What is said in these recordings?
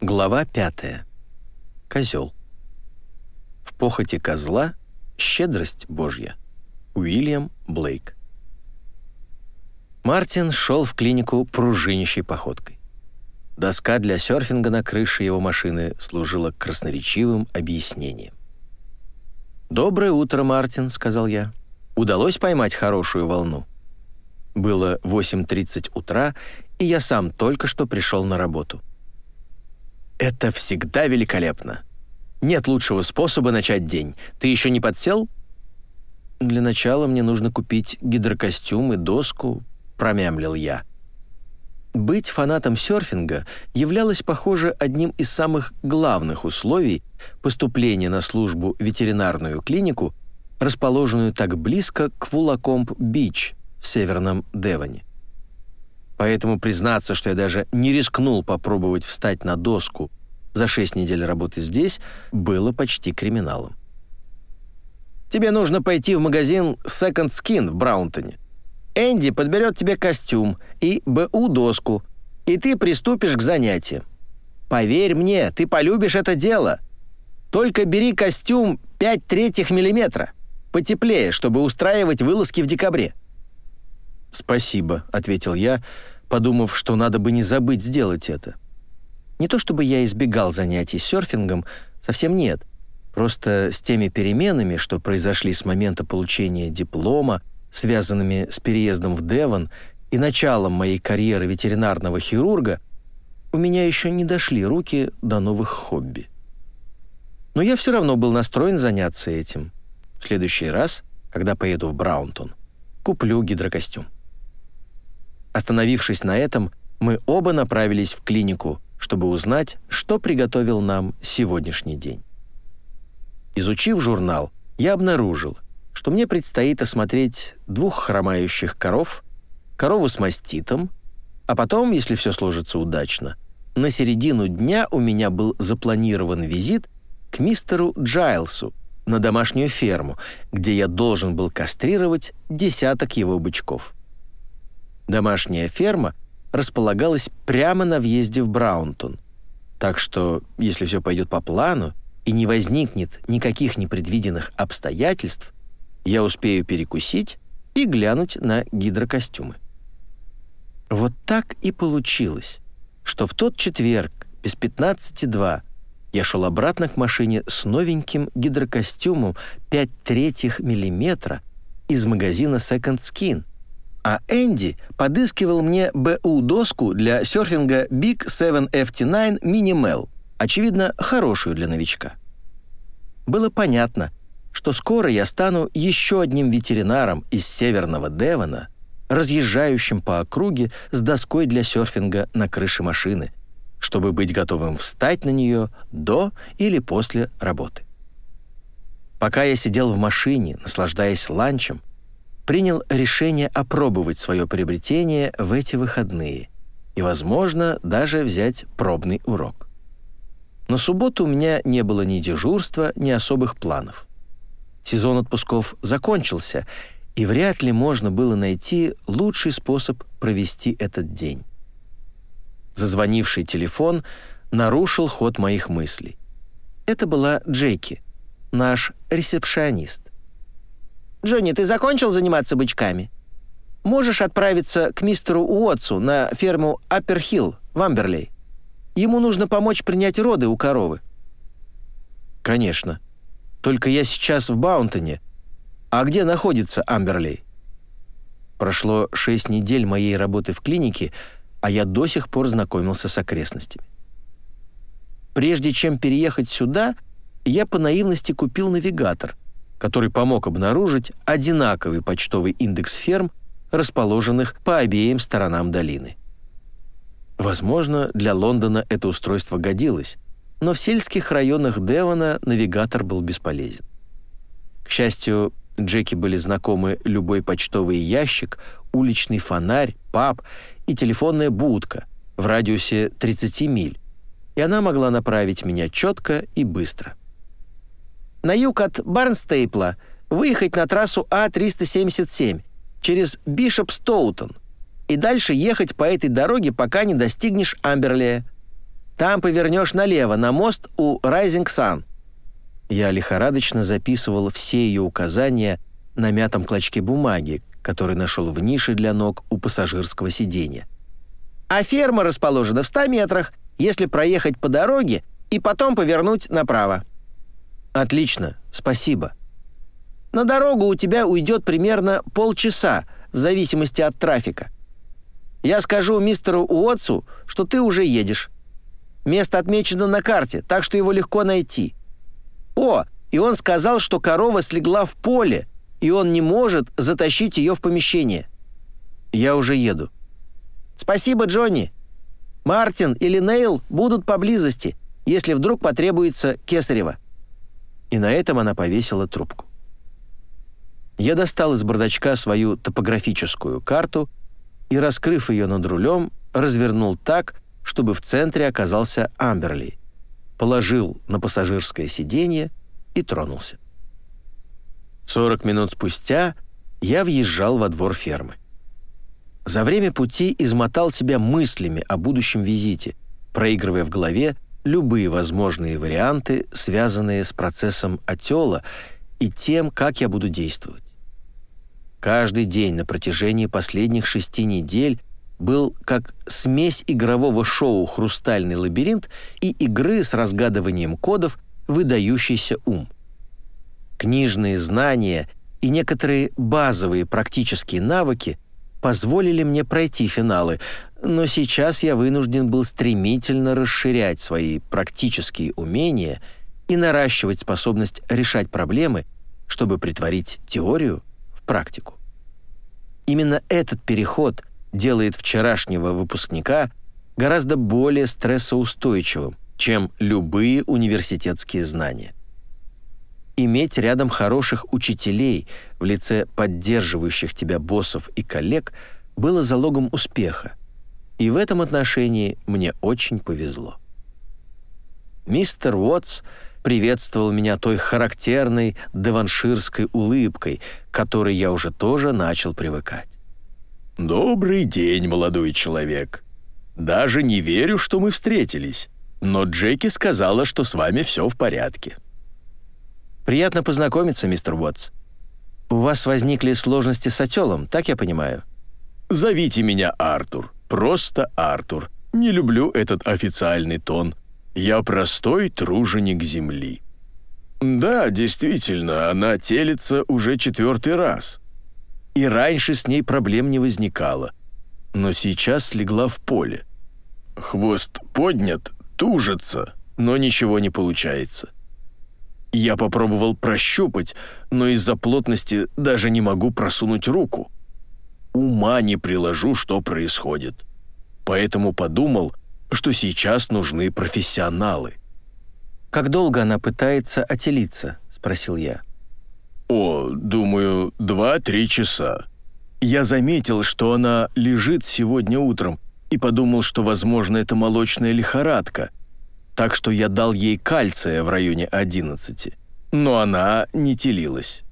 Глава 5. Козел. В похоти козла щедрость Божья. Уильям Блейк. Мартин шел в клинику пружинящей походкой. Доска для серфинга на крыше его машины служила красноречивым объяснением. «Доброе утро, Мартин», — сказал я. «Удалось поймать хорошую волну?» Было 8.30 утра, и я сам только что пришел на работу. Это всегда великолепно. Нет лучшего способа начать день. Ты еще не подсел? Для начала мне нужно купить гидрокостюм и доску, промямлил я. Быть фанатом серфинга являлось, похоже, одним из самых главных условий поступления на службу в ветеринарную клинику, расположенную так близко к Вулакомп-Бич в северном Девоне. Поэтому признаться, что я даже не рискнул попробовать встать на доску за шесть недель работы здесь, было почти криминалом. «Тебе нужно пойти в магазин Second Skin в Браунтоне. Энди подберет тебе костюм и БУ-доску, и ты приступишь к занятиям. Поверь мне, ты полюбишь это дело. Только бери костюм 5 третьих миллиметра, потеплее, чтобы устраивать вылазки в декабре». «Спасибо», — ответил я, подумав, что надо бы не забыть сделать это. Не то чтобы я избегал занятий серфингом, совсем нет. Просто с теми переменами, что произошли с момента получения диплома, связанными с переездом в Девон и началом моей карьеры ветеринарного хирурга, у меня еще не дошли руки до новых хобби. Но я все равно был настроен заняться этим. В следующий раз, когда поеду в Браунтон, куплю гидрокостюм. Остановившись на этом, мы оба направились в клинику, чтобы узнать, что приготовил нам сегодняшний день. Изучив журнал, я обнаружил, что мне предстоит осмотреть двух хромающих коров, корову с маститом, а потом, если все сложится удачно, на середину дня у меня был запланирован визит к мистеру Джайлсу на домашнюю ферму, где я должен был кастрировать десяток его бычков. Домашняя ферма располагалась прямо на въезде в Браунтон. Так что, если все пойдет по плану и не возникнет никаких непредвиденных обстоятельств, я успею перекусить и глянуть на гидрокостюмы. Вот так и получилось, что в тот четверг без 15.2 я шел обратно к машине с новеньким гидрокостюмом 5 третьих миллиметра из магазина Second Skin — а Энди подыскивал мне БУ-доску для серфинга Big 7 FT9 Minimal, очевидно, хорошую для новичка. Было понятно, что скоро я стану еще одним ветеринаром из северного Девона, разъезжающим по округе с доской для серфинга на крыше машины, чтобы быть готовым встать на нее до или после работы. Пока я сидел в машине, наслаждаясь ланчем, принял решение опробовать свое приобретение в эти выходные и, возможно, даже взять пробный урок. На субботу у меня не было ни дежурства, ни особых планов. Сезон отпусков закончился, и вряд ли можно было найти лучший способ провести этот день. Зазвонивший телефон нарушил ход моих мыслей. Это была Джеки, наш ресепшионист. «Джонни, ты закончил заниматься бычками? Можешь отправиться к мистеру Уотсу на ферму Апперхилл в Амберлей. Ему нужно помочь принять роды у коровы». «Конечно. Только я сейчас в Баунтоне. А где находится Амберлей?» Прошло шесть недель моей работы в клинике, а я до сих пор знакомился с окрестностями. Прежде чем переехать сюда, я по наивности купил навигатор — который помог обнаружить одинаковый почтовый индекс ферм, расположенных по обеим сторонам долины. Возможно, для Лондона это устройство годилось, но в сельских районах Девона навигатор был бесполезен. К счастью, Джеки были знакомы любой почтовый ящик, уличный фонарь, паб и телефонная будка в радиусе 30 миль, и она могла направить меня четко и быстро на юг от Барнстейпла выехать на трассу А-377 через Бишоп-Стоутон и дальше ехать по этой дороге, пока не достигнешь Амберлея. Там повернешь налево, на мост у Rising Sun». Я лихорадочно записывал все ее указания на мятом клочке бумаги, который нашел в нише для ног у пассажирского сиденья. «А ферма расположена в 100 метрах, если проехать по дороге и потом повернуть направо». «Отлично, спасибо». «На дорогу у тебя уйдет примерно полчаса, в зависимости от трафика. Я скажу мистеру Уотсу, что ты уже едешь. Место отмечено на карте, так что его легко найти. О, и он сказал, что корова слегла в поле, и он не может затащить ее в помещение. Я уже еду. Спасибо, Джонни. Мартин или Нейл будут поблизости, если вдруг потребуется Кесарева. И на этом она повесила трубку. Я достал из бардачка свою топографическую карту и, раскрыв ее над рулем, развернул так, чтобы в центре оказался Амберли, положил на пассажирское сиденье и тронулся. 40 минут спустя я въезжал во двор фермы. За время пути измотал себя мыслями о будущем визите, проигрывая в голове любые возможные варианты, связанные с процессом отела и тем, как я буду действовать. Каждый день на протяжении последних шести недель был как смесь игрового шоу «Хрустальный лабиринт» и игры с разгадыванием кодов «Выдающийся ум». Книжные знания и некоторые базовые практические навыки позволили мне пройти финалы, но сейчас я вынужден был стремительно расширять свои практические умения и наращивать способность решать проблемы, чтобы притворить теорию в практику. Именно этот переход делает вчерашнего выпускника гораздо более стрессоустойчивым, чем любые университетские знания. Иметь рядом хороших учителей в лице поддерживающих тебя боссов и коллег было залогом успеха, и в этом отношении мне очень повезло. Мистер Уотс приветствовал меня той характерной деванширской улыбкой, к которой я уже тоже начал привыкать. «Добрый день, молодой человек. Даже не верю, что мы встретились, но Джеки сказала, что с вами все в порядке». «Приятно познакомиться, мистер Уотс. У вас возникли сложности с отелом, так я понимаю?» «Зовите меня Артур. Просто Артур. Не люблю этот официальный тон. Я простой труженик земли». «Да, действительно, она телится уже четвертый раз. И раньше с ней проблем не возникало. Но сейчас слегла в поле. Хвост поднят, тужится, но ничего не получается. Я попробовал прощупать, но из-за плотности даже не могу просунуть руку. Ума не приложу, что происходит. Поэтому подумал, что сейчас нужны профессионалы. «Как долго она пытается отелиться?» — спросил я. «О, думаю, два-три часа. Я заметил, что она лежит сегодня утром и подумал, что, возможно, это молочная лихорадка, так что я дал ей кальция в районе 11, но она не телилась.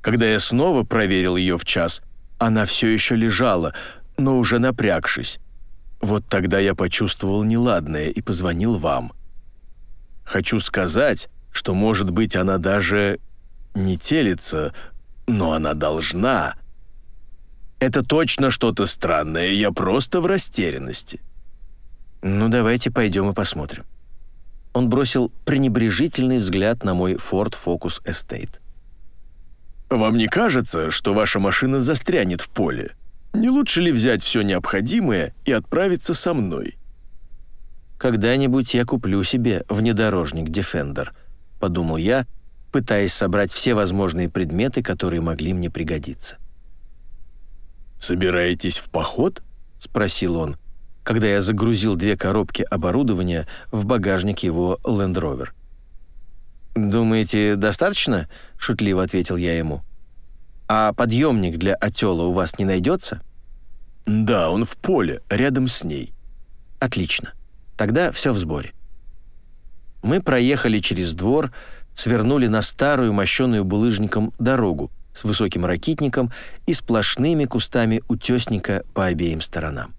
Когда я снова проверил ее в час, она все еще лежала, но уже напрягшись. Вот тогда я почувствовал неладное и позвонил вам. Хочу сказать, что, может быть, она даже не телится, но она должна. Это точно что-то странное, я просто в растерянности. «Ну, давайте пойдем и посмотрим». Он бросил пренебрежительный взгляд на мой Ford Focus Estate. «Вам не кажется, что ваша машина застрянет в поле? Не лучше ли взять все необходимое и отправиться со мной?» «Когда-нибудь я куплю себе внедорожник Defender», — подумал я, пытаясь собрать все возможные предметы, которые могли мне пригодиться. «Собираетесь в поход?» — спросил он, когда я загрузил две коробки оборудования в багажник его Land Rover. «Думаете, достаточно?» — шутливо ответил я ему. «А подъемник для отела у вас не найдется?» «Да, он в поле, рядом с ней». «Отлично. Тогда все в сборе». Мы проехали через двор, свернули на старую, мощенную булыжником дорогу с высоким ракитником и сплошными кустами утесника по обеим сторонам.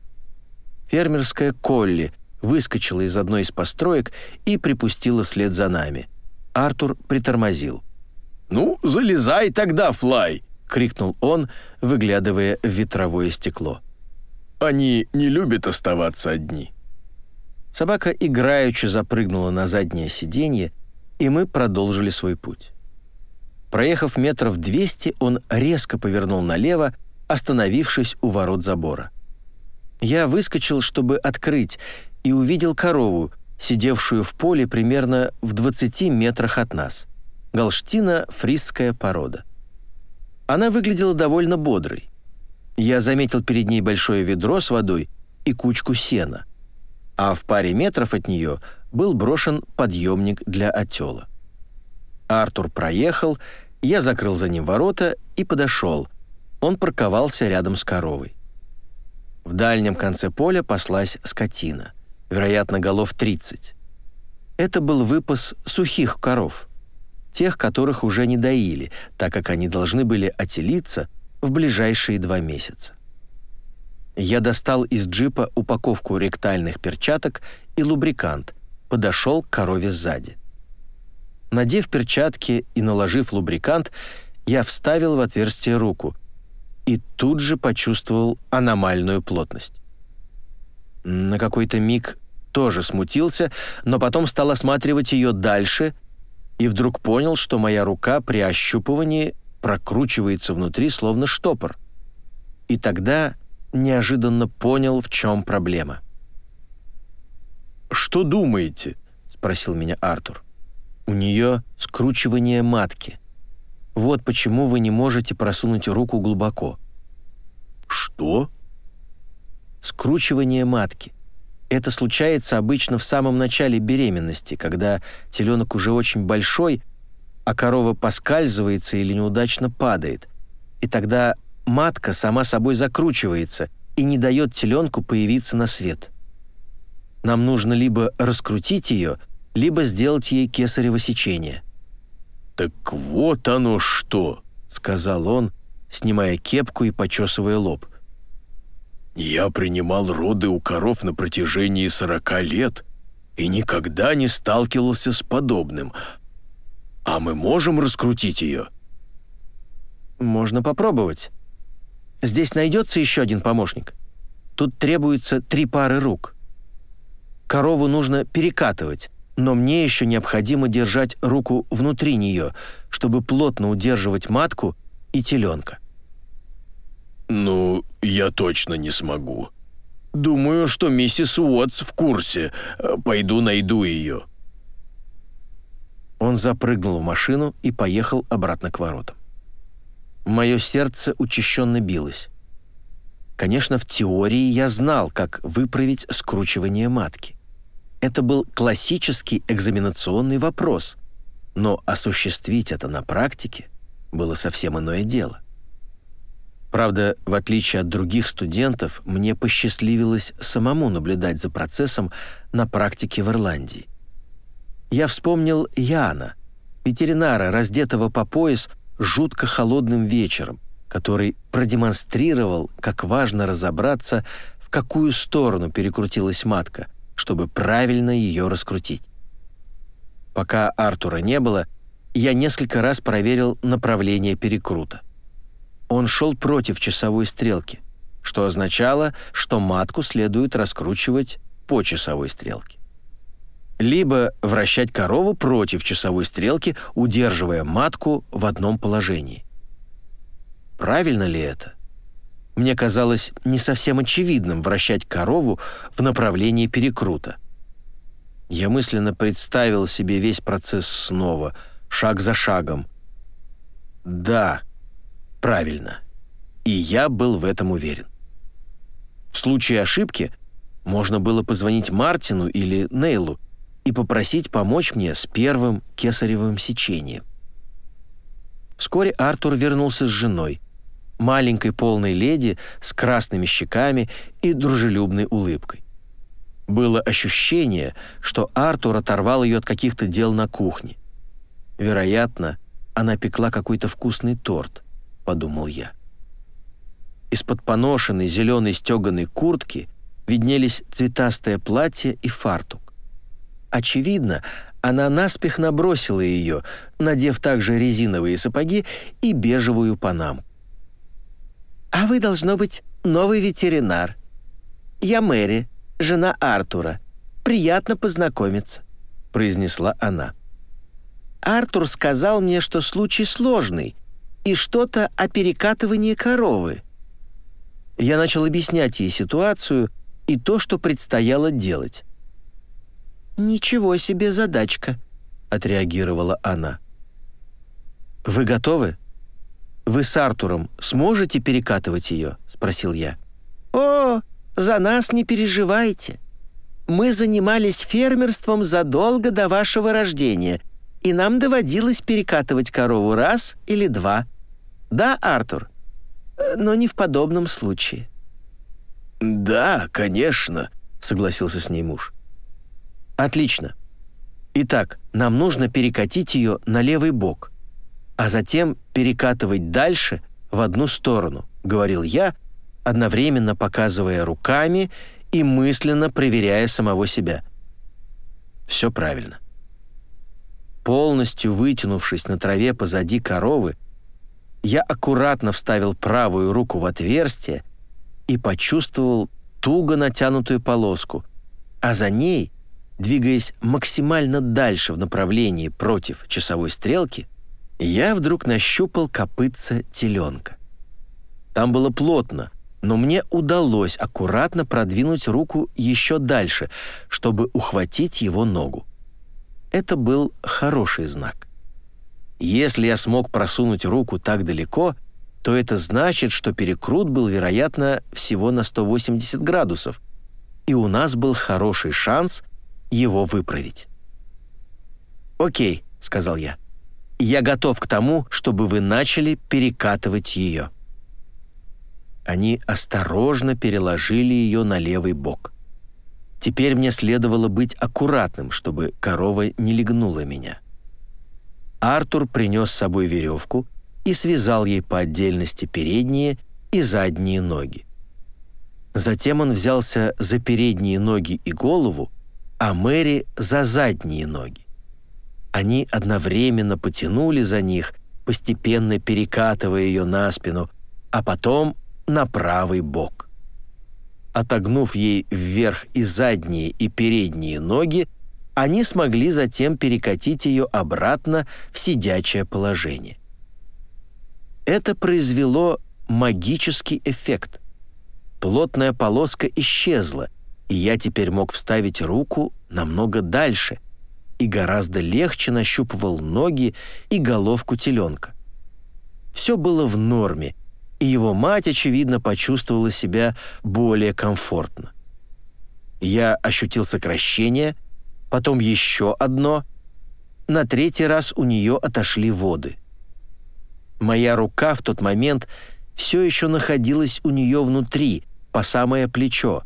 Фермерская колли выскочила из одной из построек и припустила вслед за нами. Артур притормозил. «Ну, залезай тогда, Флай!» — крикнул он, выглядывая в ветровое стекло. «Они не любят оставаться одни». Собака играючи запрыгнула на заднее сиденье, и мы продолжили свой путь. Проехав метров 200, он резко повернул налево, остановившись у ворот забора. Я выскочил, чтобы открыть, и увидел корову, сидевшую в поле примерно в 20 метрах от нас. Галштина фрисская порода. Она выглядела довольно бодрой. Я заметил перед ней большое ведро с водой и кучку сена, а в паре метров от нее был брошен подъемник для отела. Артур проехал, я закрыл за ним ворота и подошел. Он парковался рядом с коровой. В дальнем конце поля паслась скотина, вероятно, голов 30. Это был выпас сухих коров, тех, которых уже не доили, так как они должны были отелиться в ближайшие два месяца. Я достал из джипа упаковку ректальных перчаток и лубрикант, подошел к корове сзади. Надев перчатки и наложив лубрикант, я вставил в отверстие руку и тут же почувствовал аномальную плотность. На какой-то миг тоже смутился, но потом стал осматривать ее дальше и вдруг понял, что моя рука при ощупывании прокручивается внутри словно штопор. И тогда неожиданно понял, в чем проблема. «Что думаете?» — спросил меня Артур. У нее скручивание матки. Вот почему вы не можете просунуть руку глубоко. Что? Скручивание матки. Это случается обычно в самом начале беременности, когда теленок уже очень большой, а корова поскальзывается или неудачно падает. И тогда матка сама собой закручивается и не дает теленку появиться на свет. Нам нужно либо раскрутить ее, либо сделать ей кесарево сечение. «Так вот оно что!» — сказал он, снимая кепку и почесывая лоб. «Я принимал роды у коров на протяжении сорока лет и никогда не сталкивался с подобным. А мы можем раскрутить ее?» «Можно попробовать. Здесь найдется еще один помощник. Тут требуется три пары рук. Корову нужно перекатывать, но мне еще необходимо держать руку внутри нее, чтобы плотно удерживать матку и теленка. «Ну, я точно не смогу. Думаю, что миссис Уотс в курсе. Пойду найду ее». Он запрыгнул в машину и поехал обратно к воротам. Мое сердце учащенно билось. Конечно, в теории я знал, как выправить скручивание матки. Это был классический экзаменационный вопрос, но осуществить это на практике было совсем иное дело. Правда, в отличие от других студентов, мне посчастливилось самому наблюдать за процессом на практике в Ирландии. Я вспомнил Яна, ветеринара, раздетого по пояс жутко холодным вечером, который продемонстрировал, как важно разобраться, в какую сторону перекрутилась матка – чтобы правильно ее раскрутить. Пока Артура не было, я несколько раз проверил направление перекрута. Он шел против часовой стрелки, что означало, что матку следует раскручивать по часовой стрелке. Либо вращать корову против часовой стрелки, удерживая матку в одном положении. Правильно ли это? Мне казалось не совсем очевидным вращать корову в направлении перекрута. Я мысленно представил себе весь процесс снова, шаг за шагом. Да, правильно. И я был в этом уверен. В случае ошибки можно было позвонить Мартину или Нейлу и попросить помочь мне с первым кесаревым сечением. Вскоре Артур вернулся с женой — маленькой полной леди с красными щеками и дружелюбной улыбкой. Было ощущение, что Артур оторвал ее от каких-то дел на кухне. Вероятно, она пекла какой-то вкусный торт, подумал я. Из-под поношенной зеленой стеганой куртки виднелись цветастое платье и фартук. Очевидно, она наспех набросила ее, надев также резиновые сапоги и бежевую панаму. «А вы, должно быть, новый ветеринар. Я Мэри, жена Артура. Приятно познакомиться», — произнесла она. «Артур сказал мне, что случай сложный и что-то о перекатывании коровы». Я начал объяснять ей ситуацию и то, что предстояло делать. «Ничего себе задачка», — отреагировала она. «Вы готовы? Вы с Артуром сможете перекатывать ее?» — спросил я. «О, за нас не переживайте. Мы занимались фермерством задолго до вашего рождения, и нам доводилось перекатывать корову раз или два. Да, Артур? Но не в подобном случае». «Да, конечно», — согласился с ней муж. Отлично. Итак, нам нужно перекатить ее на левый бок, а затем перекатывать дальше в одну сторону, говорил я, одновременно показывая руками и мысленно проверяя самого себя. Все правильно. Полностью вытянувшись на траве позади коровы, я аккуратно вставил правую руку в отверстие и почувствовал туго натянутую полоску, а за ней двигаясь максимально дальше в направлении против часовой стрелки, я вдруг нащупал копытца теленка. Там было плотно, но мне удалось аккуратно продвинуть руку еще дальше, чтобы ухватить его ногу. Это был хороший знак. Если я смог просунуть руку так далеко, то это значит, что перекрут был, вероятно, всего на 180 градусов, и у нас был хороший шанс его выправить. «Окей», — сказал я. «Я готов к тому, чтобы вы начали перекатывать ее». Они осторожно переложили ее на левый бок. Теперь мне следовало быть аккуратным, чтобы корова не легнула меня. Артур принес с собой веревку и связал ей по отдельности передние и задние ноги. Затем он взялся за передние ноги и голову а Мэри за задние ноги. Они одновременно потянули за них, постепенно перекатывая ее на спину, а потом на правый бок. Отогнув ей вверх и задние, и передние ноги, они смогли затем перекатить ее обратно в сидячее положение. Это произвело магический эффект. Плотная полоска исчезла — и я теперь мог вставить руку намного дальше и гораздо легче нащупывал ноги и головку теленка. Все было в норме, и его мать, очевидно, почувствовала себя более комфортно. Я ощутил сокращение, потом еще одно. На третий раз у нее отошли воды. Моя рука в тот момент все еще находилась у нее внутри, по самое плечо,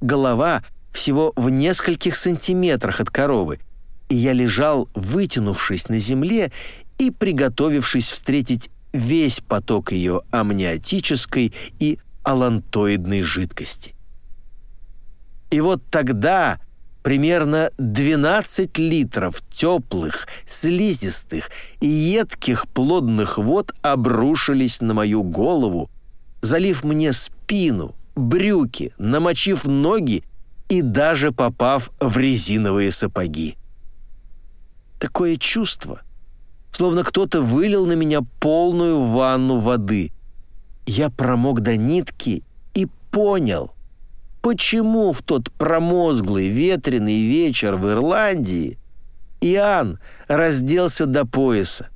голова всего в нескольких сантиметрах от коровы, и я лежал, вытянувшись на земле и приготовившись встретить весь поток ее амниотической и алантоидной жидкости. И вот тогда примерно 12 литров теплых, слизистых и едких плодных вод обрушились на мою голову, залив мне спину, брюки, намочив ноги и даже попав в резиновые сапоги. Такое чувство, словно кто-то вылил на меня полную ванну воды. Я промок до нитки и понял, почему в тот промозглый ветреный вечер в Ирландии Иоанн разделся до пояса.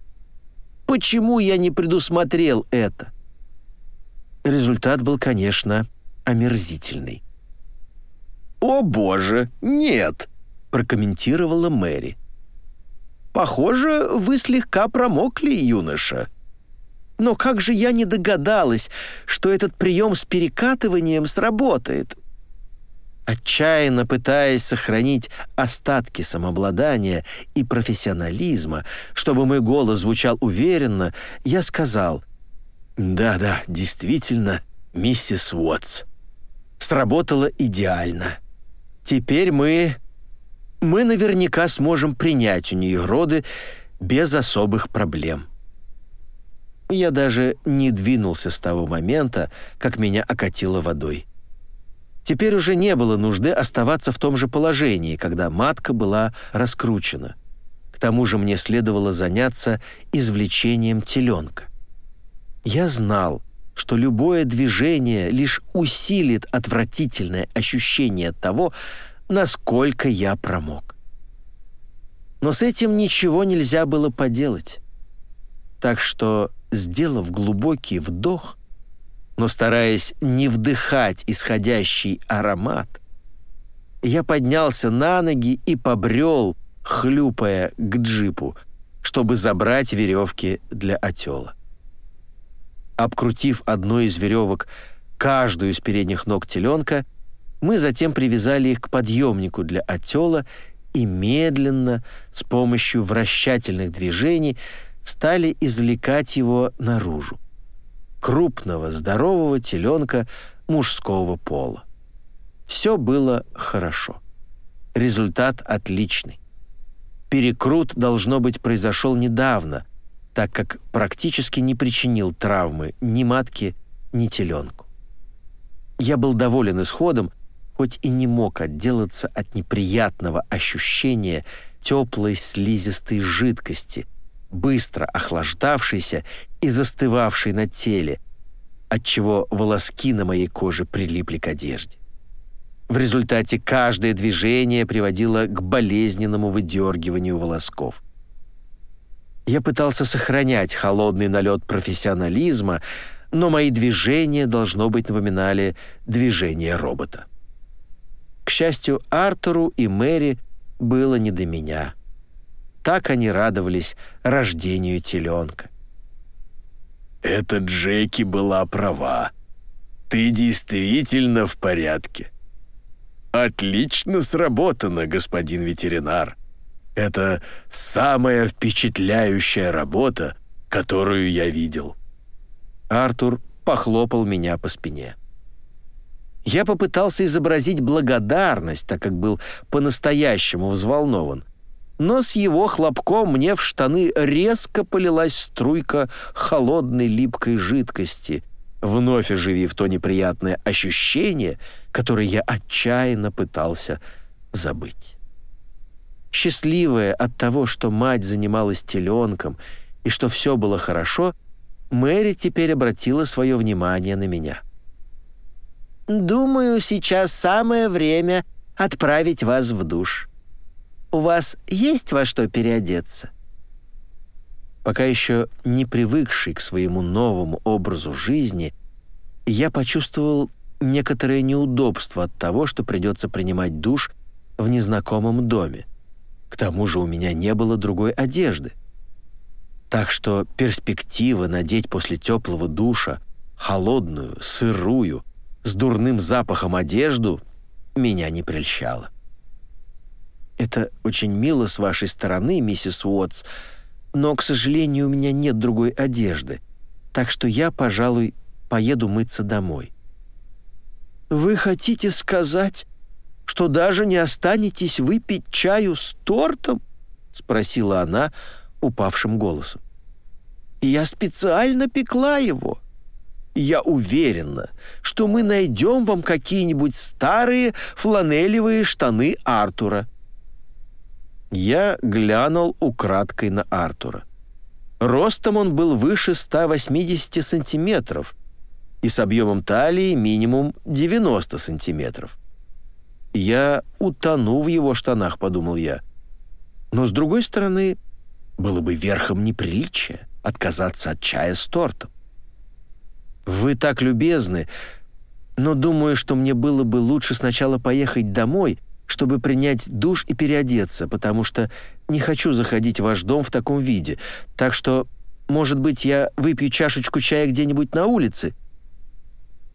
Почему я не предусмотрел это? Результат был, конечно, омерзительный. «О боже, нет!» — прокомментировала Мэри. «Похоже, вы слегка промокли, юноша». «Но как же я не догадалась, что этот прием с перекатыванием сработает?» Отчаянно пытаясь сохранить остатки самообладания и профессионализма, чтобы мой голос звучал уверенно, я сказал «Да-да, действительно, миссис Уотс». сработало идеально. Теперь мы... мы наверняка сможем принять у нее роды без особых проблем. Я даже не двинулся с того момента, как меня окатило водой. Теперь уже не было нужды оставаться в том же положении, когда матка была раскручена. К тому же мне следовало заняться извлечением теленка. Я знал, что любое движение лишь усилит отвратительное ощущение того, насколько я промок. Но с этим ничего нельзя было поделать. Так что, сделав глубокий вдох, но стараясь не вдыхать исходящий аромат, я поднялся на ноги и побрел, хлюпая к джипу, чтобы забрать веревки для отела. Обкрутив одной из веревок каждую из передних ног теленка, мы затем привязали их к подъемнику для отела и медленно, с помощью вращательных движений, стали извлекать его наружу крупного, здорового теленка мужского пола. Все было хорошо. Результат отличный. Перекрут, должно быть, произошел недавно, так как практически не причинил травмы ни матке, ни теленку. Я был доволен исходом, хоть и не мог отделаться от неприятного ощущения теплой слизистой жидкости, быстро охлаждавшейся и застывавшей на теле, отчего волоски на моей коже прилипли к одежде. В результате каждое движение приводило к болезненному выдергиванию волосков. Я пытался сохранять холодный налет профессионализма, но мои движения, должно быть, напоминали движения робота. К счастью, Артуру и Мэри было не до меня. Так они радовались рождению теленка. «Это Джеки была права. Ты действительно в порядке. Отлично сработано, господин ветеринар. Это самая впечатляющая работа, которую я видел». Артур похлопал меня по спине. Я попытался изобразить благодарность, так как был по-настоящему взволнован но с его хлопком мне в штаны резко полилась струйка холодной липкой жидкости, вновь оживив то неприятное ощущение, которое я отчаянно пытался забыть. Счастливая от того, что мать занималась теленком и что все было хорошо, Мэри теперь обратила свое внимание на меня. «Думаю, сейчас самое время отправить вас в душ», у вас есть во что переодеться?» Пока еще не привыкший к своему новому образу жизни, я почувствовал некоторое неудобство от того, что придется принимать душ в незнакомом доме. К тому же у меня не было другой одежды. Так что перспектива надеть после теплого душа холодную, сырую, с дурным запахом одежду меня не прельщала. «Это очень мило с вашей стороны, миссис Уотс, но, к сожалению, у меня нет другой одежды, так что я, пожалуй, поеду мыться домой». «Вы хотите сказать, что даже не останетесь выпить чаю с тортом?» — спросила она упавшим голосом. «Я специально пекла его. Я уверена, что мы найдем вам какие-нибудь старые фланелевые штаны Артура. Я глянул украдкой на Артура. Ростом он был выше 180 сантиметров и с объемом талии минимум 90 сантиметров. «Я утону в его штанах», — подумал я. Но, с другой стороны, было бы верхом неприличия отказаться от чая с тортом. «Вы так любезны, но думаю, что мне было бы лучше сначала поехать домой», чтобы принять душ и переодеться, потому что не хочу заходить в ваш дом в таком виде. Так что, может быть, я выпью чашечку чая где-нибудь на улице?»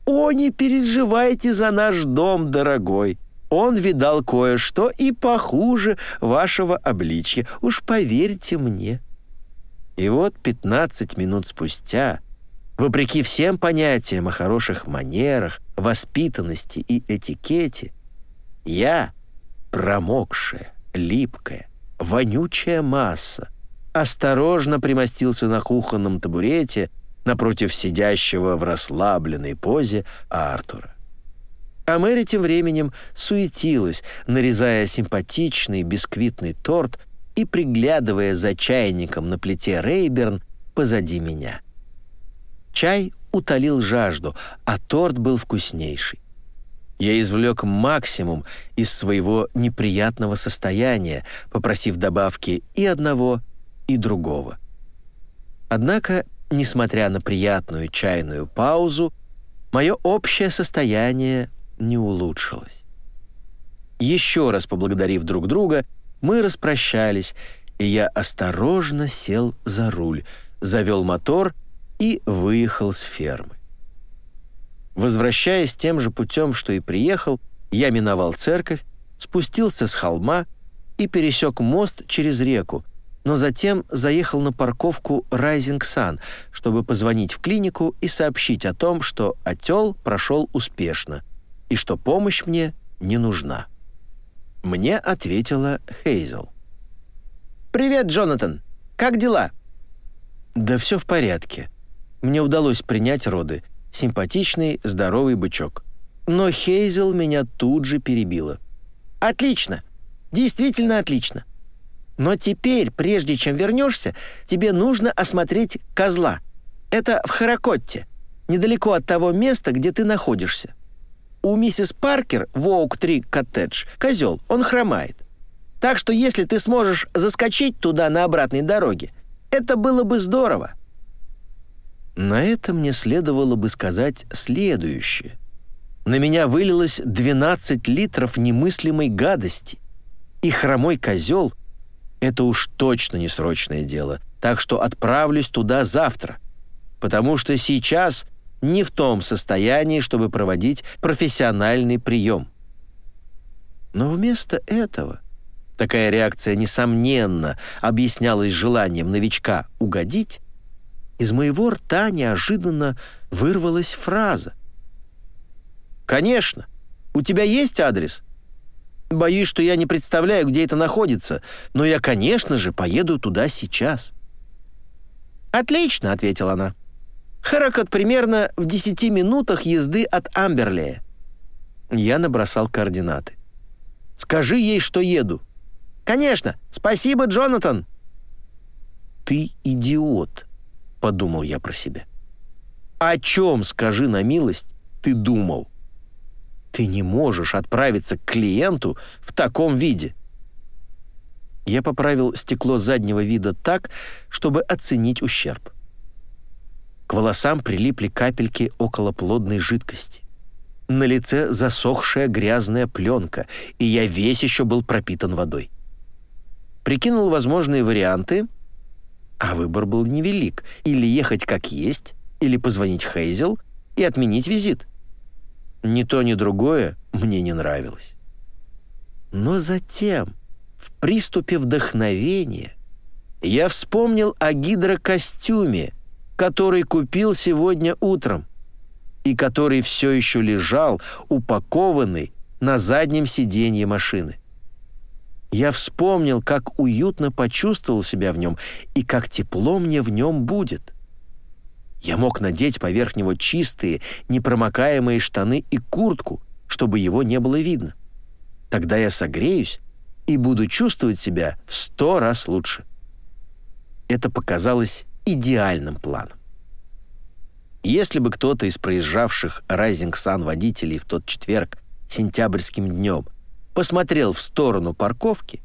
«О, не переживайте за наш дом, дорогой. Он видал кое-что и похуже вашего обличья. Уж поверьте мне». И вот 15 минут спустя, вопреки всем понятиям о хороших манерах, воспитанности и этикете, я, промокшая, липкая, вонючая масса, осторожно примостился на кухонном табурете напротив сидящего в расслабленной позе Артура. А Мэри тем временем суетилась, нарезая симпатичный бисквитный торт и приглядывая за чайником на плите Рейберн позади меня. Чай утолил жажду, а торт был вкуснейший. Я извлек максимум из своего неприятного состояния, попросив добавки и одного, и другого. Однако, несмотря на приятную чайную паузу, мое общее состояние не улучшилось. Еще раз поблагодарив друг друга, мы распрощались, и я осторожно сел за руль, завел мотор и выехал с фермы. Возвращаясь тем же путем, что и приехал, я миновал церковь, спустился с холма и пересек мост через реку, но затем заехал на парковку Rising Sun, чтобы позвонить в клинику и сообщить о том, что отел прошел успешно и что помощь мне не нужна. Мне ответила Хейзел. «Привет, Джонатан! Как дела?» «Да все в порядке. Мне удалось принять роды — симпатичный, здоровый бычок. Но Хейзел меня тут же перебила. «Отлично! Действительно отлично! Но теперь, прежде чем вернешься, тебе нужно осмотреть козла. Это в Харакотте, недалеко от того места, где ты находишься. У миссис Паркер в Оук-3 коттедж козел, он хромает. Так что если ты сможешь заскочить туда на обратной дороге, это было бы здорово. На это мне следовало бы сказать следующее. На меня вылилось 12 литров немыслимой гадости. И хромой козел — это уж точно не срочное дело, так что отправлюсь туда завтра, потому что сейчас не в том состоянии, чтобы проводить профессиональный прием. Но вместо этого такая реакция, несомненно, объяснялась желанием новичка угодить, из моего рта неожиданно вырвалась фраза. «Конечно. У тебя есть адрес?» «Боюсь, что я не представляю, где это находится, но я, конечно же, поеду туда сейчас». «Отлично», — ответила она. «Харакот примерно в десяти минутах езды от Амберлея». Я набросал координаты. «Скажи ей, что еду». «Конечно! Спасибо, Джонатан!» «Ты идиот!» — подумал я про себя. «О чем, скажи на милость, ты думал? Ты не можешь отправиться к клиенту в таком виде». Я поправил стекло заднего вида так, чтобы оценить ущерб. К волосам прилипли капельки околоплодной жидкости. На лице засохшая грязная пленка, и я весь еще был пропитан водой. Прикинул возможные варианты а выбор был невелик. Или ехать как есть, или позвонить Хейзел и отменить визит. Ни то, ни другое мне не нравилось. Но затем, в приступе вдохновения, я вспомнил о гидрокостюме, который купил сегодня утром и который все еще лежал, упакованный на заднем сиденье машины. Я вспомнил, как уютно почувствовал себя в нем и как тепло мне в нем будет. Я мог надеть поверх него чистые, непромокаемые штаны и куртку, чтобы его не было видно. Тогда я согреюсь и буду чувствовать себя в сто раз лучше. Это показалось идеальным планом. Если бы кто-то из проезжавших Rising Sun водителей в тот четверг сентябрьским днем посмотрел в сторону парковки,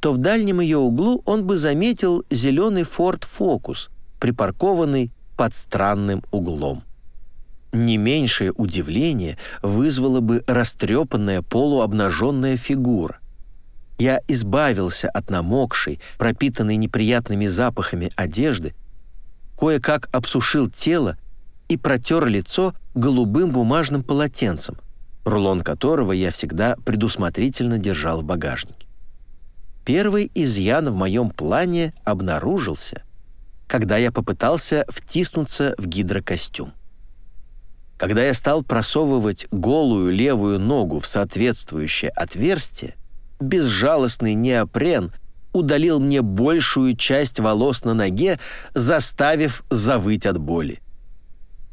то в дальнем ее углу он бы заметил зеленый Ford Focus, припаркованный под странным углом. Не меньшее удивление вызвала бы растрепанная полуобнаженная фигура. Я избавился от намокшей, пропитанной неприятными запахами одежды, кое-как обсушил тело и протер лицо голубым бумажным полотенцем — рулон которого я всегда предусмотрительно держал в багажнике. Первый изъян в моем плане обнаружился, когда я попытался втиснуться в гидрокостюм. Когда я стал просовывать голую левую ногу в соответствующее отверстие, безжалостный неопрен удалил мне большую часть волос на ноге, заставив завыть от боли.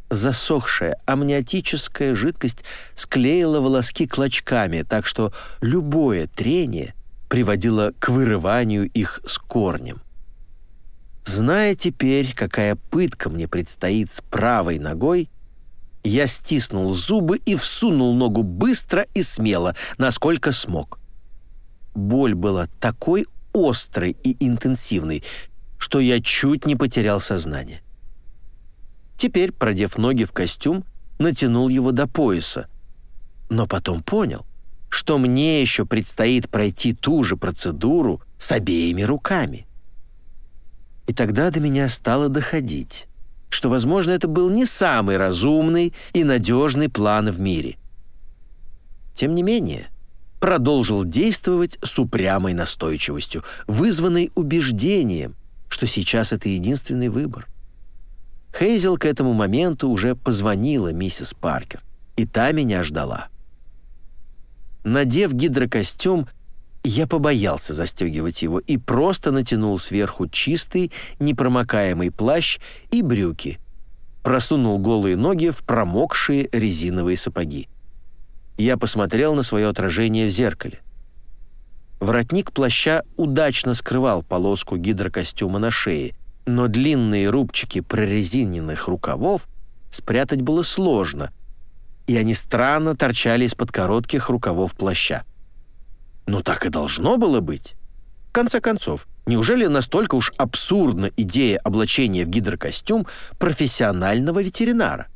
Засохшая амниотическая жидкость склеила волоски клочками, так что любое трение приводило к вырыванию их с корнем. Зная теперь, какая пытка мне предстоит с правой ногой, я стиснул зубы и всунул ногу быстро и смело, насколько смог. Боль была такой острой и интенсивной, что я чуть не потерял сознание. Теперь, продев ноги в костюм, натянул его до пояса. Но потом понял, что мне еще предстоит пройти ту же процедуру с обеими руками. И тогда до меня стало доходить, что, возможно, это был не самый разумный и надежный план в мире. Тем не менее, продолжил действовать с упрямой настойчивостью, вызванной убеждением, что сейчас это единственный выбор. Хейзел к этому моменту уже позвонила миссис Паркер, и та меня ждала. Надев гидрокостюм, я побоялся застегивать его и просто натянул сверху чистый, непромокаемый плащ и брюки. Просунул голые ноги в промокшие резиновые сапоги. Я посмотрел на свое отражение в зеркале. Воротник плаща удачно скрывал полоску гидрокостюма на шее, но длинные рубчики прорезиненных рукавов спрятать было сложно, и они странно торчали из-под коротких рукавов плаща. Но так и должно было быть. В конце концов, неужели настолько уж абсурдна идея облачения в гидрокостюм профессионального ветеринара?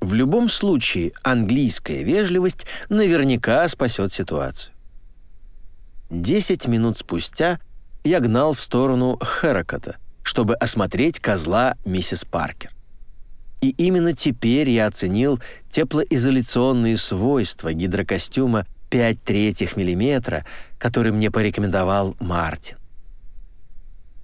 В любом случае, английская вежливость наверняка спасет ситуацию. Десять минут спустя я гнал в сторону Хэрокота, чтобы осмотреть козла миссис Паркер. И именно теперь я оценил теплоизоляционные свойства гидрокостюма 5 третьих миллиметра, который мне порекомендовал Мартин.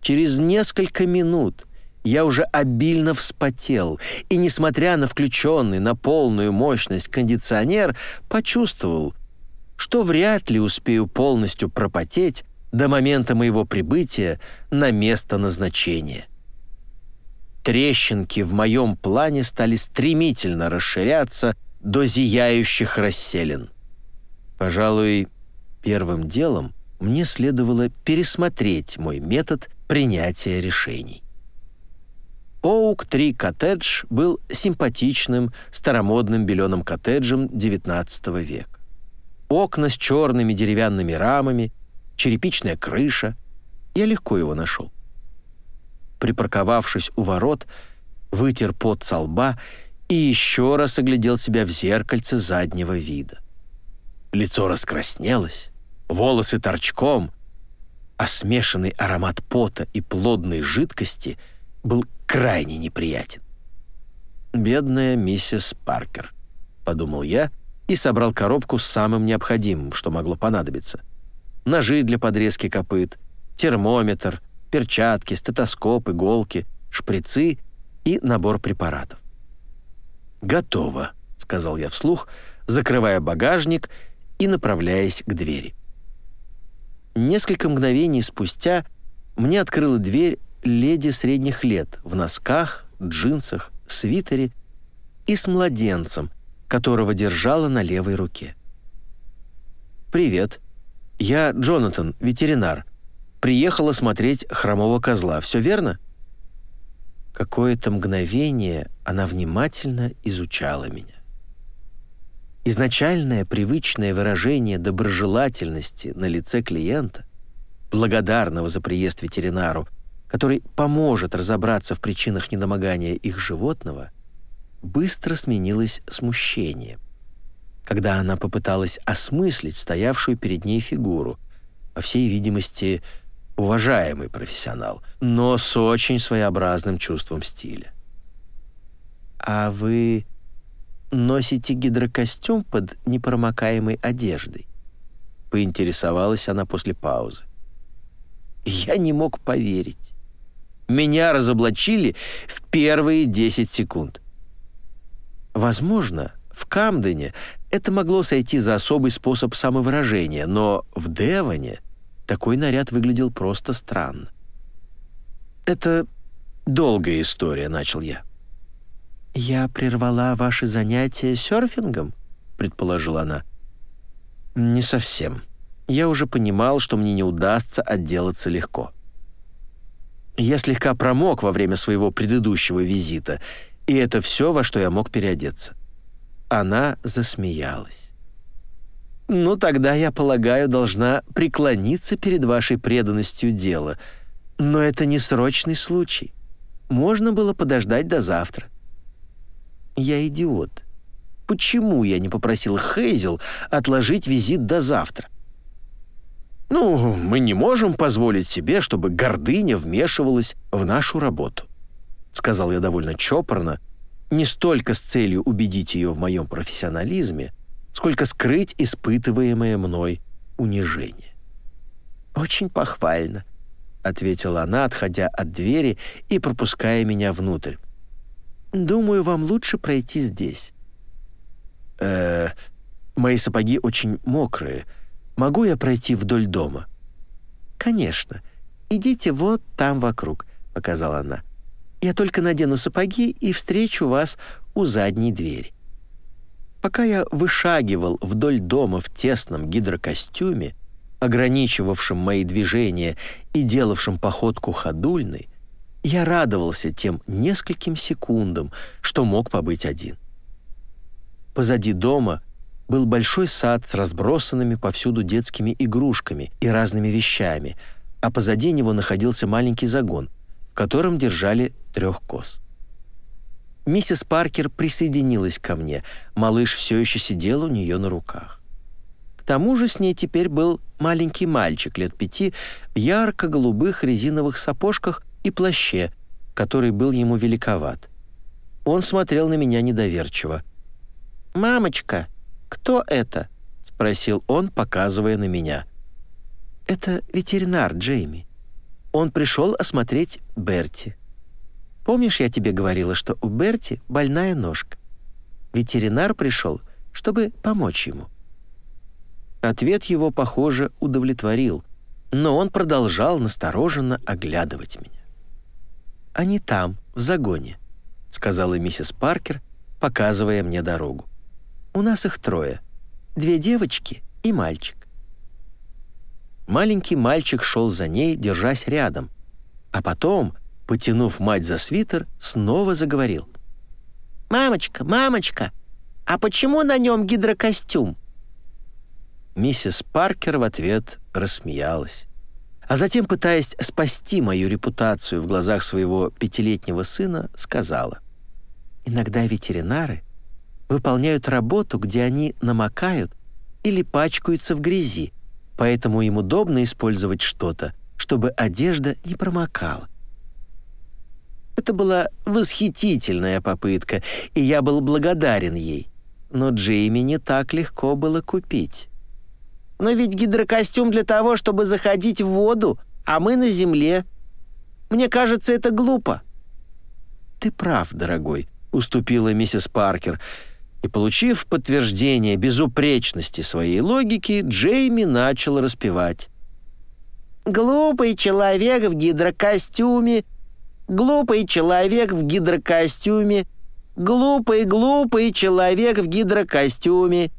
Через несколько минут я уже обильно вспотел, и, несмотря на включенный на полную мощность кондиционер, почувствовал, что вряд ли успею полностью пропотеть до момента моего прибытия на место назначения. Трещинки в моем плане стали стремительно расширяться до зияющих расселин. Пожалуй, первым делом мне следовало пересмотреть мой метод принятия решений. Оук-3 коттедж был симпатичным, старомодным беленым коттеджем XIX века. Окна с черными деревянными рамами, черепичная крыша. Я легко его нашел. Припарковавшись у ворот, вытер пот со лба и еще раз оглядел себя в зеркальце заднего вида. Лицо раскраснелось, волосы торчком, а смешанный аромат пота и плодной жидкости был крайне неприятен. «Бедная миссис Паркер», — подумал я и собрал коробку с самым необходимым, что могло понадобиться. Ножи для подрезки копыт, термометр, перчатки, стетоскоп, иголки, шприцы и набор препаратов. «Готово», — сказал я вслух, закрывая багажник — и направляясь к двери. Несколько мгновений спустя мне открыла дверь леди средних лет в носках, джинсах, свитере и с младенцем, которого держала на левой руке. «Привет. Я Джонатан, ветеринар. Приехала смотреть хромого козла. Все верно?» Какое-то мгновение она внимательно изучала меня. Изначальное привычное выражение доброжелательности на лице клиента, благодарного за приезд ветеринару, который поможет разобраться в причинах недомогания их животного, быстро сменилось смущением. Когда она попыталась осмыслить стоявшую перед ней фигуру, по всей видимости, уважаемый профессионал, но с очень своеобразным чувством стиля. «А вы носите гидрокостюм под непромокаемой одеждой?» — поинтересовалась она после паузы. Я не мог поверить. Меня разоблачили в первые 10 секунд. Возможно, в Камдене это могло сойти за особый способ самовыражения, но в Девоне такой наряд выглядел просто странно. «Это долгая история», — начал я. «Я прервала ваши занятия серфингом?» — предположила она. «Не совсем. Я уже понимал, что мне не удастся отделаться легко. Я слегка промок во время своего предыдущего визита, и это все, во что я мог переодеться». Она засмеялась. «Ну, тогда, я полагаю, должна преклониться перед вашей преданностью дела. Но это не срочный случай. Можно было подождать до завтра». «Я идиот. Почему я не попросил Хейзел отложить визит до завтра?» «Ну, мы не можем позволить себе, чтобы гордыня вмешивалась в нашу работу», — сказал я довольно чопорно, не столько с целью убедить ее в моем профессионализме, сколько скрыть испытываемое мной унижение. «Очень похвально», — ответила она, отходя от двери и пропуская меня внутрь. «Думаю, вам лучше пройти здесь». «Э, мои сапоги очень мокрые. Могу я пройти вдоль дома?» «Конечно. Идите вот там вокруг», — показала она. «Я только надену сапоги и встречу вас у задней двери». Пока я вышагивал вдоль дома в тесном гидрокостюме, ограничивавшем мои движения и делавшем походку ходульной, я радовался тем нескольким секундам, что мог побыть один. Позади дома был большой сад с разбросанными повсюду детскими игрушками и разными вещами, а позади него находился маленький загон, в котором держали трех коз. Миссис Паркер присоединилась ко мне. Малыш все еще сидел у нее на руках. К тому же с ней теперь был маленький мальчик лет пяти в ярко-голубых резиновых сапожках и плаще, который был ему великоват. Он смотрел на меня недоверчиво. «Мамочка, кто это?» — спросил он, показывая на меня. «Это ветеринар Джейми. Он пришел осмотреть Берти. Помнишь, я тебе говорила, что у Берти больная ножка? Ветеринар пришел, чтобы помочь ему». Ответ его, похоже, удовлетворил, но он продолжал настороженно оглядывать меня. «Они там, в загоне», — сказала миссис Паркер, показывая мне дорогу. «У нас их трое. Две девочки и мальчик». Маленький мальчик шел за ней, держась рядом, а потом, потянув мать за свитер, снова заговорил. «Мамочка, мамочка, а почему на нем гидрокостюм?» Миссис Паркер в ответ рассмеялась а затем, пытаясь спасти мою репутацию в глазах своего пятилетнего сына, сказала, «Иногда ветеринары выполняют работу, где они намокают или пачкаются в грязи, поэтому им удобно использовать что-то, чтобы одежда не промокала. Это была восхитительная попытка, и я был благодарен ей. Но Джейми не так легко было купить. Но ведь гидрокостюм для того, чтобы заходить в воду, а мы на земле. Мне кажется, это глупо». «Ты прав, дорогой», — уступила миссис Паркер. И, получив подтверждение безупречности своей логики, Джейми начал распевать. «Глупый человек в гидрокостюме, глупый человек в гидрокостюме, глупый, глупый человек в гидрокостюме,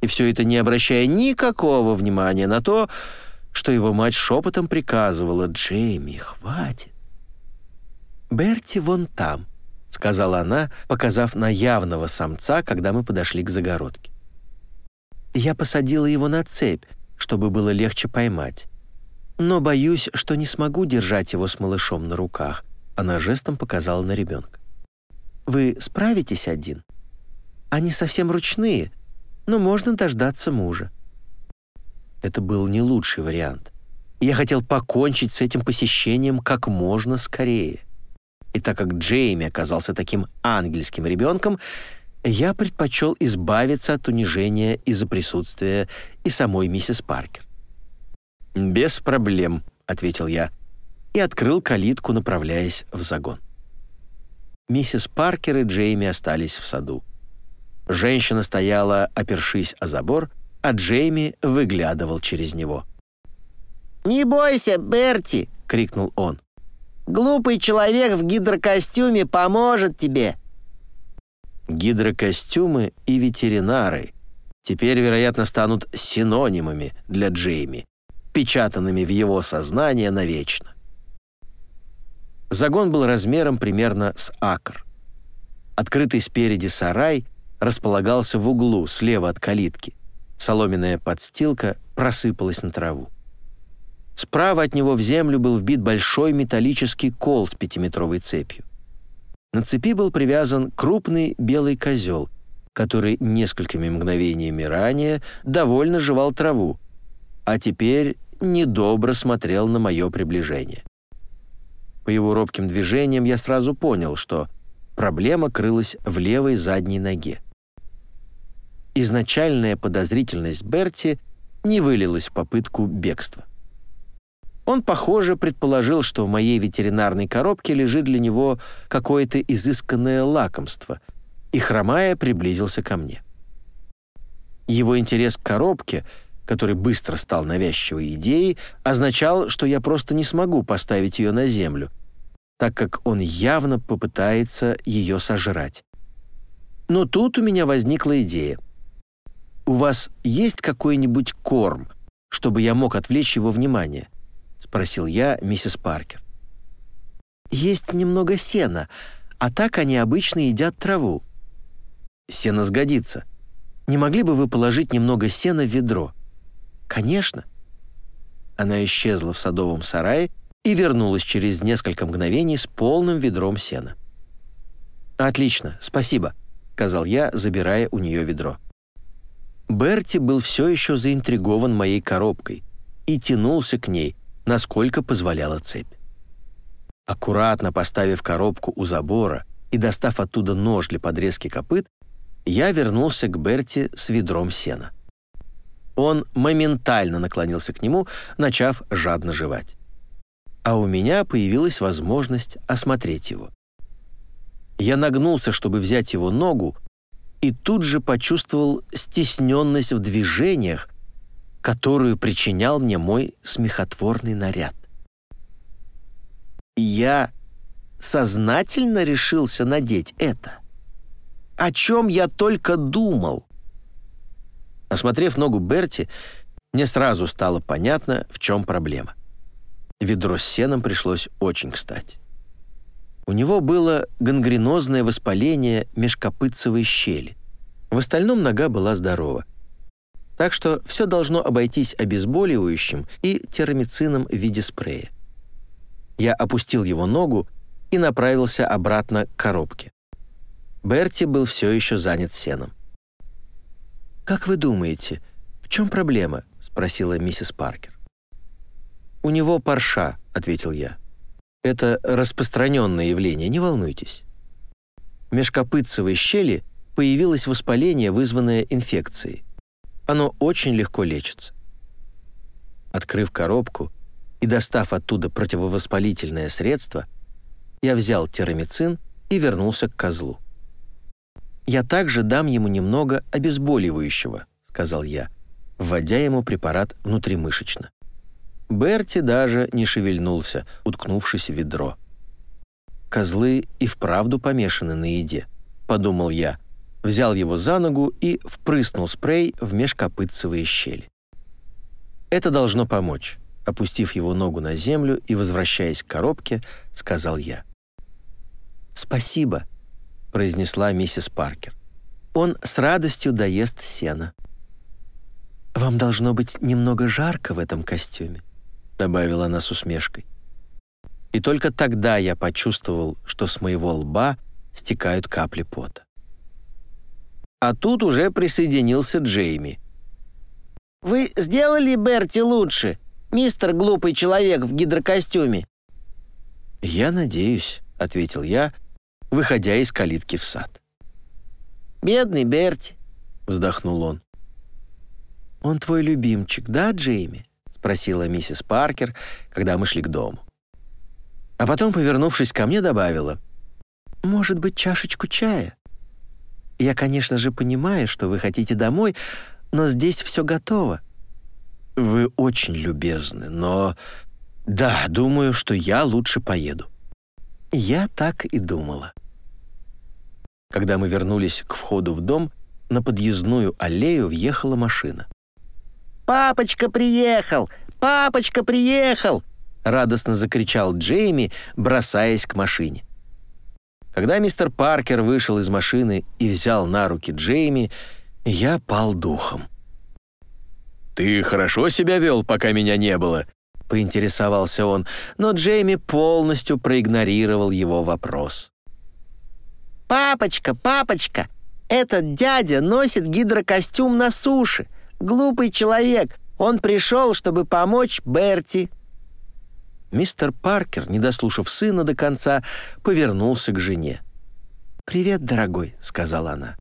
и все это не обращая никакого внимания на то, что его мать шепотом приказывала «Джейми, хватит». «Берти вон там», — сказала она, показав на явного самца, когда мы подошли к загородке. Я посадила его на цепь, чтобы было легче поймать. Но боюсь, что не смогу держать его с малышом на руках. Она жестом показала на ребенка. «Вы справитесь один? Они совсем ручные, но можно дождаться мужа. Это был не лучший вариант. Я хотел покончить с этим посещением как можно скорее. И так как Джейми оказался таким ангельским ребенком, я предпочел избавиться от унижения из-за присутствия и самой миссис Паркер. «Без проблем», — ответил я, и открыл калитку, направляясь в загон. Миссис Паркер и Джейми остались в саду. Женщина стояла, опершись о забор, а Джейми выглядывал через него. «Не бойся, Берти!» — крикнул он. «Глупый человек в гидрокостюме поможет тебе!» Гидрокостюмы и ветеринары теперь, вероятно, станут синонимами для Джейми, печатанными в его сознание навечно. Загон был размером примерно с акр. Открытый спереди сарай располагался в углу, слева от калитки. Соломенная подстилка просыпалась на траву. Справа от него в землю был вбит большой металлический кол с пятиметровой цепью. На цепи был привязан крупный белый козел, который несколькими мгновениями ранее довольно жевал траву, а теперь недобро смотрел на мое приближение. По его робким движениям я сразу понял, что проблема крылась в левой задней ноге. Изначальная подозрительность Берти не вылилась в попытку бегства. Он, похоже, предположил, что в моей ветеринарной коробке лежит для него какое-то изысканное лакомство, и, хромая, приблизился ко мне. Его интерес к коробке, который быстро стал навязчивой идеей, означал, что я просто не смогу поставить ее на землю, так как он явно попытается ее сожрать. Но тут у меня возникла идея. «У вас есть какой-нибудь корм, чтобы я мог отвлечь его внимание?» — спросил я миссис Паркер. «Есть немного сена, а так они обычно едят траву». «Сено сгодится. Не могли бы вы положить немного сена в ведро?» «Конечно». Она исчезла в садовом сарае и вернулась через несколько мгновений с полным ведром сена. «Отлично, спасибо», — сказал я, забирая у нее ведро. Берти был все еще заинтригован моей коробкой и тянулся к ней, насколько позволяла цепь. Аккуратно поставив коробку у забора и достав оттуда нож для подрезки копыт, я вернулся к Берти с ведром сена. Он моментально наклонился к нему, начав жадно жевать. А у меня появилась возможность осмотреть его. Я нагнулся, чтобы взять его ногу, и тут же почувствовал стесненность в движениях, которую причинял мне мой смехотворный наряд. Я сознательно решился надеть это. О чем я только думал. Осмотрев ногу Берти, мне сразу стало понятно, в чем проблема. Ведро с сеном пришлось очень кстати. У него было гангренозное воспаление межкопытцевой щели. В остальном нога была здорова так что все должно обойтись обезболивающим и терамицином в виде спрея. Я опустил его ногу и направился обратно к коробке. Берти был все еще занят сеном. «Как вы думаете, в чем проблема?» — спросила миссис Паркер. «У него парша», — ответил я. «Это распространенное явление, не волнуйтесь». В межкопытцевой щели появилось воспаление, вызванное инфекцией. Оно очень легко лечится. Открыв коробку и достав оттуда противовоспалительное средство, я взял терамицин и вернулся к козлу. «Я также дам ему немного обезболивающего», — сказал я, вводя ему препарат внутримышечно. Берти даже не шевельнулся, уткнувшись в ведро. «Козлы и вправду помешаны на еде», — подумал я, взял его за ногу и впрыснул спрей в межкопытцевые щели. «Это должно помочь», — опустив его ногу на землю и возвращаясь к коробке, сказал я. «Спасибо», — произнесла миссис Паркер. «Он с радостью доест сено». «Вам должно быть немного жарко в этом костюме», — добавила она с усмешкой. И только тогда я почувствовал, что с моего лба стекают капли пота. А тут уже присоединился Джейми. «Вы сделали Берти лучше, мистер глупый человек в гидрокостюме?» «Я надеюсь», — ответил я, выходя из калитки в сад. «Бедный Берти», — вздохнул он. «Он твой любимчик, да, Джейми?» — спросила миссис Паркер, когда мы шли к дому. А потом, повернувшись ко мне, добавила. «Может быть, чашечку чая?» Я, конечно же, понимаю, что вы хотите домой, но здесь все готово». «Вы очень любезны, но...» «Да, думаю, что я лучше поеду». Я так и думала. Когда мы вернулись к входу в дом, на подъездную аллею въехала машина. «Папочка приехал! Папочка приехал!» — радостно закричал Джейми, бросаясь к машине. Когда мистер Паркер вышел из машины и взял на руки Джейми, я пал духом. «Ты хорошо себя вел, пока меня не было?» — поинтересовался он, но Джейми полностью проигнорировал его вопрос. «Папочка, папочка, этот дядя носит гидрокостюм на суше. Глупый человек, он пришел, чтобы помочь Берти». Мистер Паркер, не дослушав сына до конца, повернулся к жене. «Привет, дорогой», — сказала она.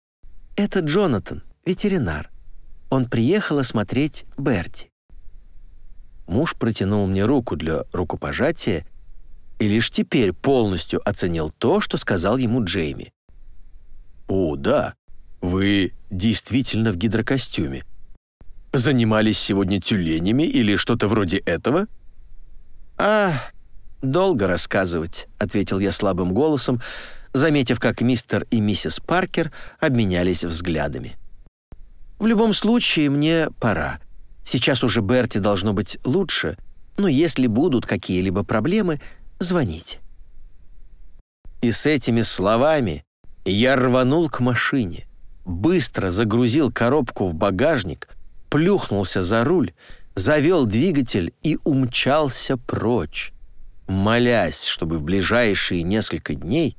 «Это Джонатан, ветеринар. Он приехал осмотреть Берти». Муж протянул мне руку для рукопожатия и лишь теперь полностью оценил то, что сказал ему Джейми. «О, да, вы действительно в гидрокостюме. Занимались сегодня тюленями или что-то вроде этого?» «А, долго рассказывать», — ответил я слабым голосом, заметив, как мистер и миссис Паркер обменялись взглядами. «В любом случае, мне пора. Сейчас уже Берти должно быть лучше, но если будут какие-либо проблемы, звоните». И с этими словами я рванул к машине, быстро загрузил коробку в багажник, плюхнулся за руль — завел двигатель и умчался прочь, молясь, чтобы в ближайшие несколько дней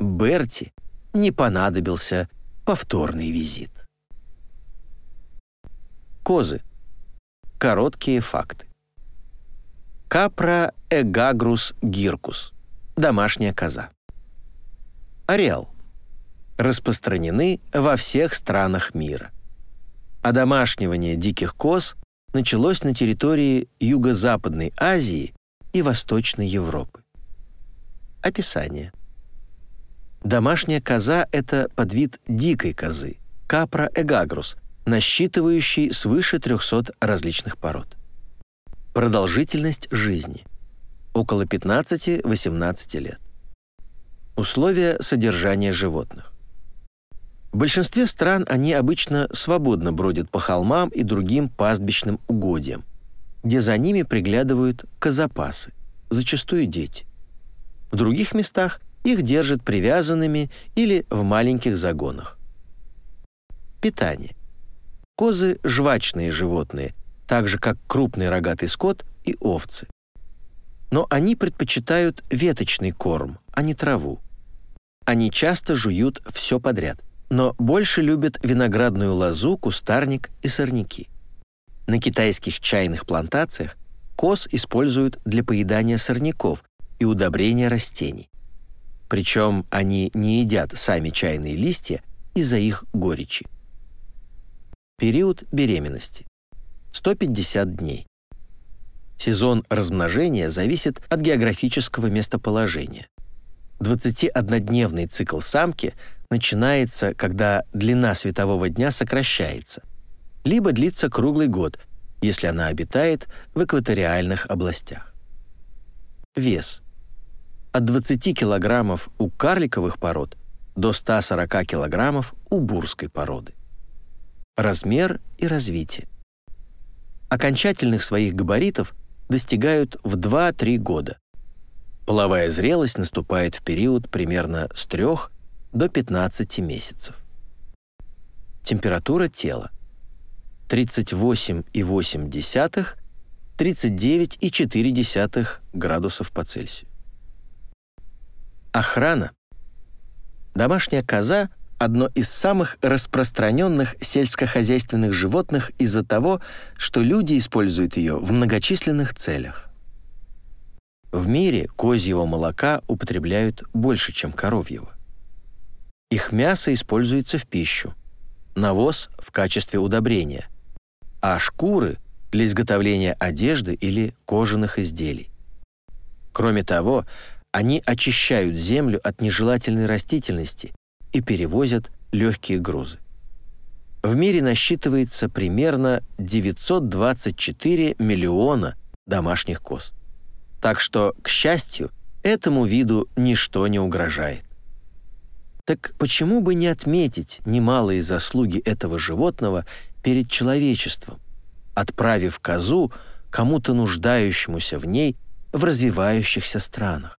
Берти не понадобился повторный визит. Козы. Короткие факты. Капра эгагрус гиркус. Домашняя коза. Ареал. Распространены во всех странах мира. Одомашнивание диких коз началось на территории Юго-Западной Азии и Восточной Европы. Описание. Домашняя коза – это подвид дикой козы, капра эгагрус, насчитывающий свыше 300 различных пород. Продолжительность жизни – около 15-18 лет. Условия содержания животных. В большинстве стран они обычно свободно бродят по холмам и другим пастбищным угодьям, где за ними приглядывают козапасы, зачастую дети. В других местах их держат привязанными или в маленьких загонах. Питание. Козы – жвачные животные, так же как крупный рогатый скот и овцы. Но они предпочитают веточный корм, а не траву. Они часто жуют все подряд но больше любят виноградную лозу, кустарник и сорняки. На китайских чайных плантациях коз используют для поедания сорняков и удобрения растений. Причем они не едят сами чайные листья из-за их горечи. Период беременности. 150 дней. Сезон размножения зависит от географического местоположения. 21-дневный цикл самки начинается, когда длина светового дня сокращается, либо длится круглый год, если она обитает в экваториальных областях. Вес. От 20 килограммов у карликовых пород до 140 килограммов у бурской породы. Размер и развитие. Окончательных своих габаритов достигают в 2-3 года. Половая зрелость наступает в период примерно с 3 до 15 месяцев. Температура тела 38,8 39,4 градусов по Цельсию. Охрана. Домашняя коза – одно из самых распространенных сельскохозяйственных животных из-за того, что люди используют ее в многочисленных целях. В мире козьего молока употребляют больше, чем коровьего. Их мясо используется в пищу, навоз в качестве удобрения, а шкуры для изготовления одежды или кожаных изделий. Кроме того, они очищают землю от нежелательной растительности и перевозят легкие грузы. В мире насчитывается примерно 924 миллиона домашних коз. Так что, к счастью, этому виду ничто не угрожает. Так почему бы не отметить немалые заслуги этого животного перед человечеством, отправив козу кому-то нуждающемуся в ней в развивающихся странах?